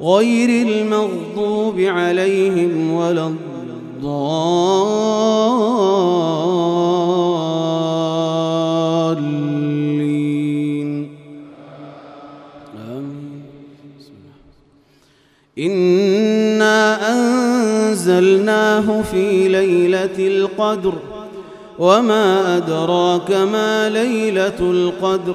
غير المغضوب عليهم ولا الضالين. إنا أنزلناه في ليلة القدر وما أدراك ما ليلة القدر.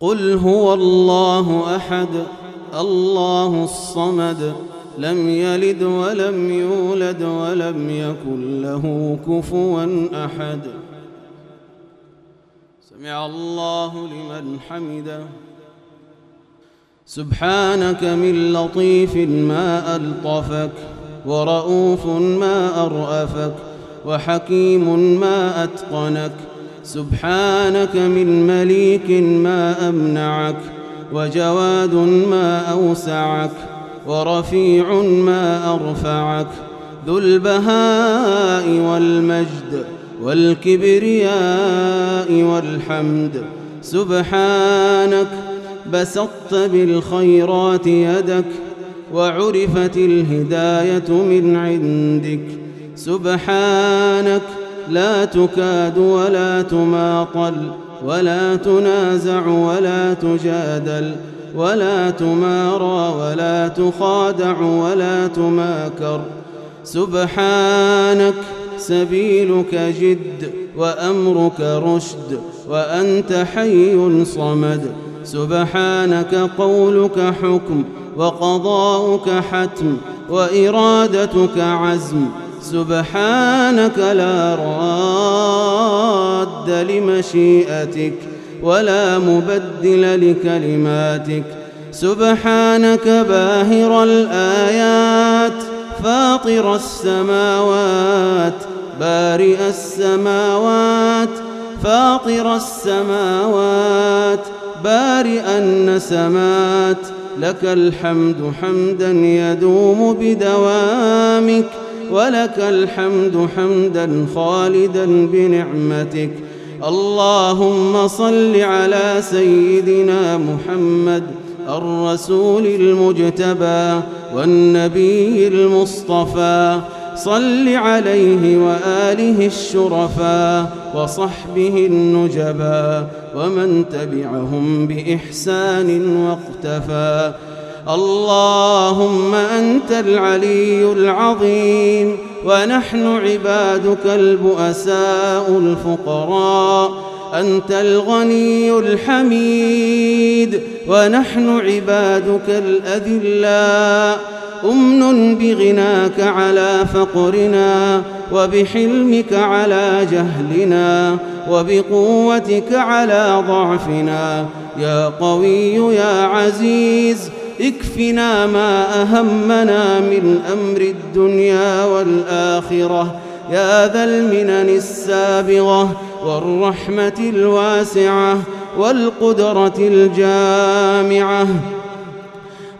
قل هو الله أحد الله الصمد لم يلد ولم يولد ولم يكن له كفوا أحد. سمع الله لمن حمده. سبحانك من لطيف ما ألطفك ورؤوف ما أرأفك وحكيم ما أتقنك سبحانك من مليك ما أمنعك وجواد ما أوسعك ورفيع ما أرفعك ذو البهاء والمجد والكبرياء والحمد. سبحانك بسطت بالخيرات يدك وعرفت الهداية من عندك. سبحانك لا تكاد ولا تماطل ولا تنازع ولا تجادل ولا تمارى ولا تخادع ولا تماكر. سبحانك سبيلك جد وأمرك رشد وأنت حي صمد. سبحانك قولك حكم وقضاؤك حتم وإرادتك عزم. سبحانك لا راد لمشيئتك ولا مبدل لكلماتك. سبحانك باهر الآيات فاطر السماوات بارئ السماوات فاطر السماوات بارئ النسمات. لك الحمد حمدا يدوم بدوامك. ولك الحمد حمدا خالدا بنعمتك. اللهم صل على سيدنا محمد الرسول المجتبى والنبي المصطفى. صل عليه وآله الشرفا وصحبه النجبا ومن تبعهم بإحسان واقتفى. اللهم أنت العلي العظيم ونحن عبادك البؤساء الفقراء أنت الغني الحميد ونحن عبادك الأذلاء. أمن بغناك على فقرنا وبحلمك على جهلنا وبقوتك على ضعفنا. يا قوي يا عزيز اكفنا ما أهمنا من أمر الدنيا والآخرة. يا ذا المنن السابغة والرحمة الواسعة والقدرة الجامعة.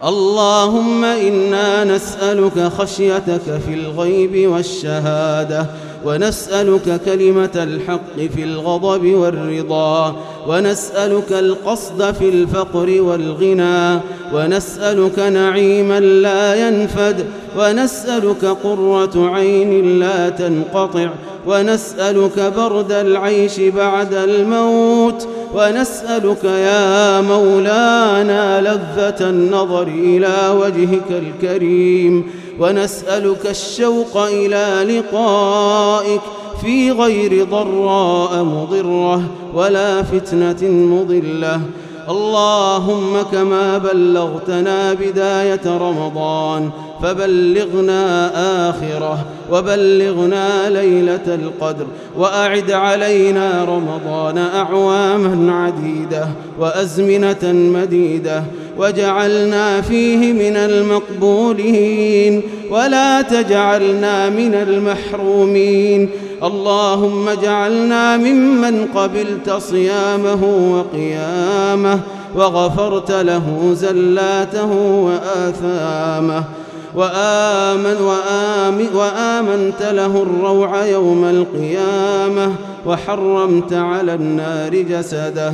اللهم إنا نسألك خشيتك في الغيب والشهادة ونسألك كلمة الحق في الغضب والرضا ونسألك القصد في الفقر والغنى ونسألك نعيما لا ينفد ونسألك قرة عين لا تنقطع ونسألك برد العيش بعد الموت ونسألك يا مولانا لذة النظر إلى وجهك الكريم ونسألك الشوق إلى لقائك في غير ضراء مضرة ولا فتنة مضلة. اللهم كما بلغتنا بداية رمضان فبلغنا آخرة وبلغنا ليلة القدر وأعد علينا رمضان أعواما عديدة وأزمنة مديدة وجعلنا فيه من المقبولين ولا تجعلنا من المحرومين اللهم اجعلنا ممن قبلت صيامه وقيامه وغفرت له زلاته وآثامه وآمن وآمن وآمنت له الروع يوم القيامة وحرمت على النار جسده.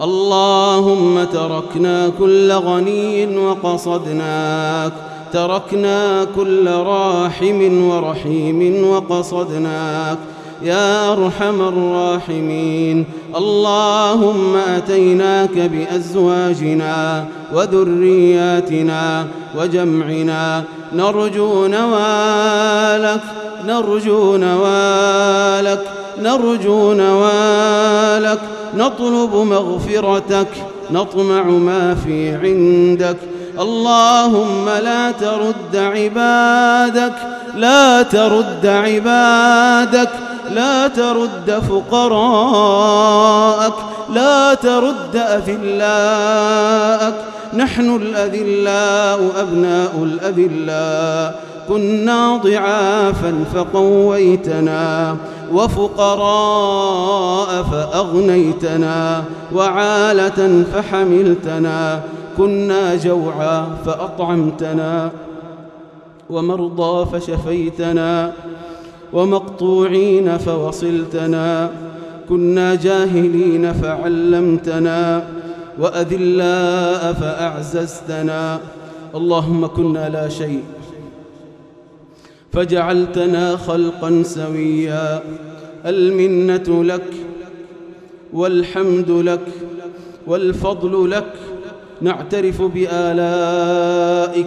اللهم تركنا كل غني وقصدناك تركنا كل راحم ورحيم وقصدناك يا أرحم الراحمين. اللهم أتيناك بأزواجنا وذرياتنا وجمعنا. نرجو نوالك نرجو نوالك نرجو نوالك. نطلب مغفرتك نطمع ما في عندك. اللهم لا ترد عبادك لا ترد عبادك لا ترد فقراءك لا ترد أذلاءك. نحن الأذلاء أبناء الأذلاء. كنا ضعافا فقويتنا وفقراء فأغنيتنا وعالة فحملتنا. كنا جوعا فأطعمتنا ومرضى فشفيتنا ومقطوعين فوصلتنا كنا جاهلين فعلمتنا وأذلاء فأعززتنا اللهم كنا لا شيء فجعلتنا خلقا سويا المنة لك والحمد لك والفضل لك نعترف بآلائك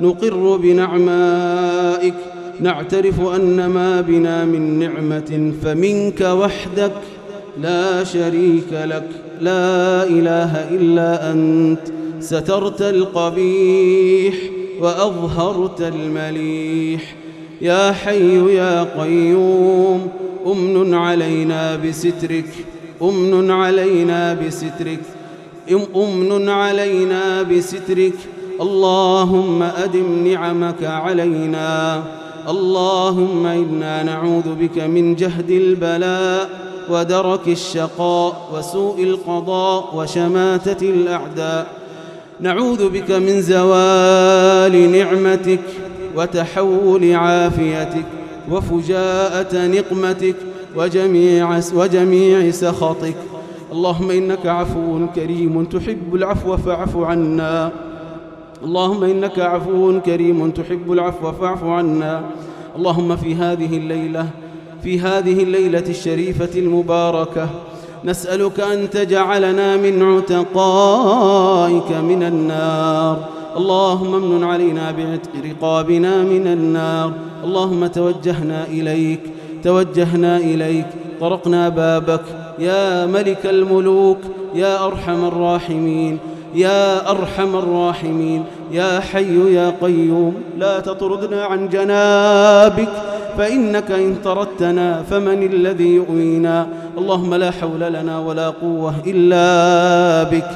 نقر بنعمائك نعترف أن ما بنا من نعمة فمنك وحدك لا شريك لك لا إله إلا أنت سترت القبيح وأظهرت المليح. يا حي يا قيوم أمن علينا بسترك أمن علينا بسترك. أمن علينا بسترك. اللهم أدم نعمك علينا. اللهم إنا نعوذ بك من جهد البلاء ودرك الشقاء وسوء القضاء وشماتة الأعداء. نعوذ بك من زوال نعمتك وتحول عافيتك وفجاءة نقمتك وجميع, وجميع سخطك. اللهم إنك عفو كريم تحب العفو فاعف عنا. اللهم إنك عفو كريم تحب العفو فاعف عنا. اللهم في هذه الليلة في هذه الليلة الشريفة المباركة نسألك أن تجعلنا من عتقائك من النار. اللهم امن علينا بعتق رقابنا من النار. اللهم توجهنا إليك توجهنا إليك طرقنا بابك. يا ملك الملوك يا أرحم الراحمين يا أرحم الراحمين يا حي يا قيوم لا تطردنا عن جنابك فإنك إن طردتنا فمن الذي يؤوينا؟ اللهم لا حول لنا ولا قوة إلا بك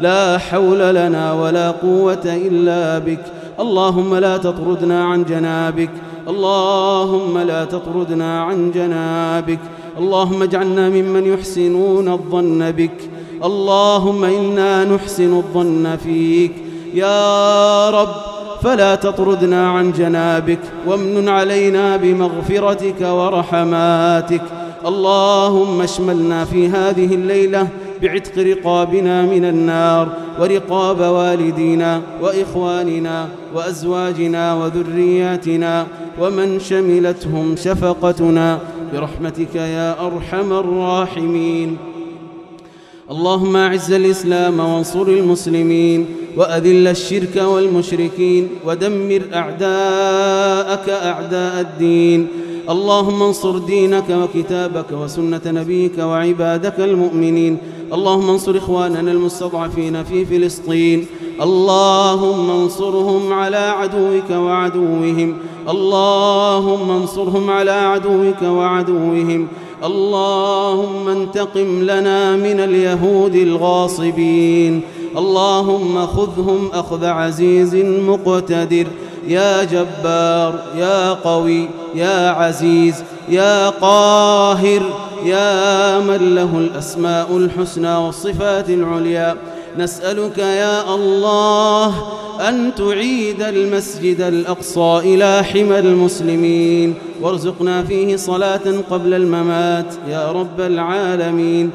لا حول لنا ولا قوة إلا بك. اللهم لا تطردنا عن جنابك اللهم لا تطردنا عن جنابك. اللهم اجعلنا ممن يحسنون الظن بك. اللهم إنا نحسن الظن فيك. يا رب فلا تطردنا عن جنابك. وامن علينا بمغفرتك ورحماتك. اللهم اشملنا في هذه الليلة بعتق رقابنا من النار ورقاب والدينا وإخواننا وأزواجنا وذرياتنا ومن شملتهم شفقتنا. برحمتك يا أرحم الراحمين. اللهم أعز الإسلام وانصر المسلمين وأذل الشرك والمشركين ودمر أعداءك أعداء الدين. اللهم انصر دينك وكتابك وسنة نبيك وعبادك المؤمنين. اللهم انصر إخواننا المستضعفين في فلسطين. اللهم انصرهم على عدوك وعدوهم. اللهم انصرهم على عدوك وعدوهم. اللهم انتقم لنا من اليهود الغاصبين. اللهم خذهم أخذ عزيز مقتدر. يا جبار يا قوي يا عزيز يا قاهر يا من له الأسماء الحسنى والصفات العليا. نسألك يا الله أن تعيد المسجد الأقصى إلى حمى المسلمين. وارزقنا فيه صلاة قبل الممات يا رب العالمين.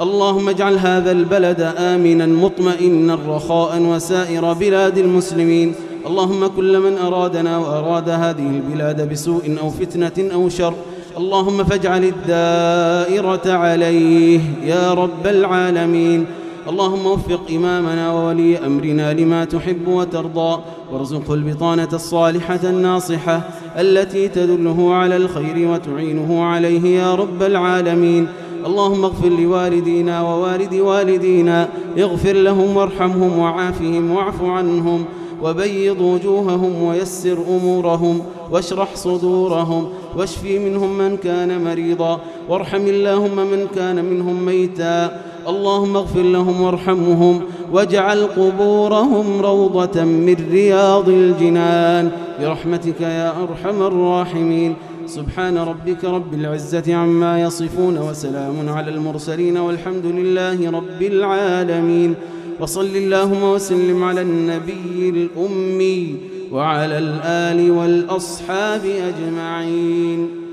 اللهم اجعل هذا البلد آمنا مطمئنا رخاء وسائر بلاد المسلمين. اللهم كل من أرادنا وأراد هذه البلاد بسوء أو فتنة أو شر. اللهم فاجعل الدائرة عليه يا رب العالمين. اللهم وفق إمامنا وولي أمرنا لما تحب وترضى وارزقه البطانة الصالحة الناصحة التي تدله على الخير وتعينه عليه يا رب العالمين. اللهم اغفر لوالدينا ووالد والدينا اغفر لهم وارحمهم وعافهم واعف عنهم وبيض وجوههم ويسر أمورهم واشرح صدورهم واشفي منهم من كان مريضا وارحم اللهم من كان منهم ميتا. اللهم اغفر لهم وارحمهم واجعل قبورهم روضة من رياض الجنان. برحمتك يا أرحم الراحمين. سبحان ربك رب العزة عما يصفون وسلام على المرسلين والحمد لله رب العالمين. وصل اللهم وسلم على النبي الأمي وعلى الآل والأصحاب أجمعين.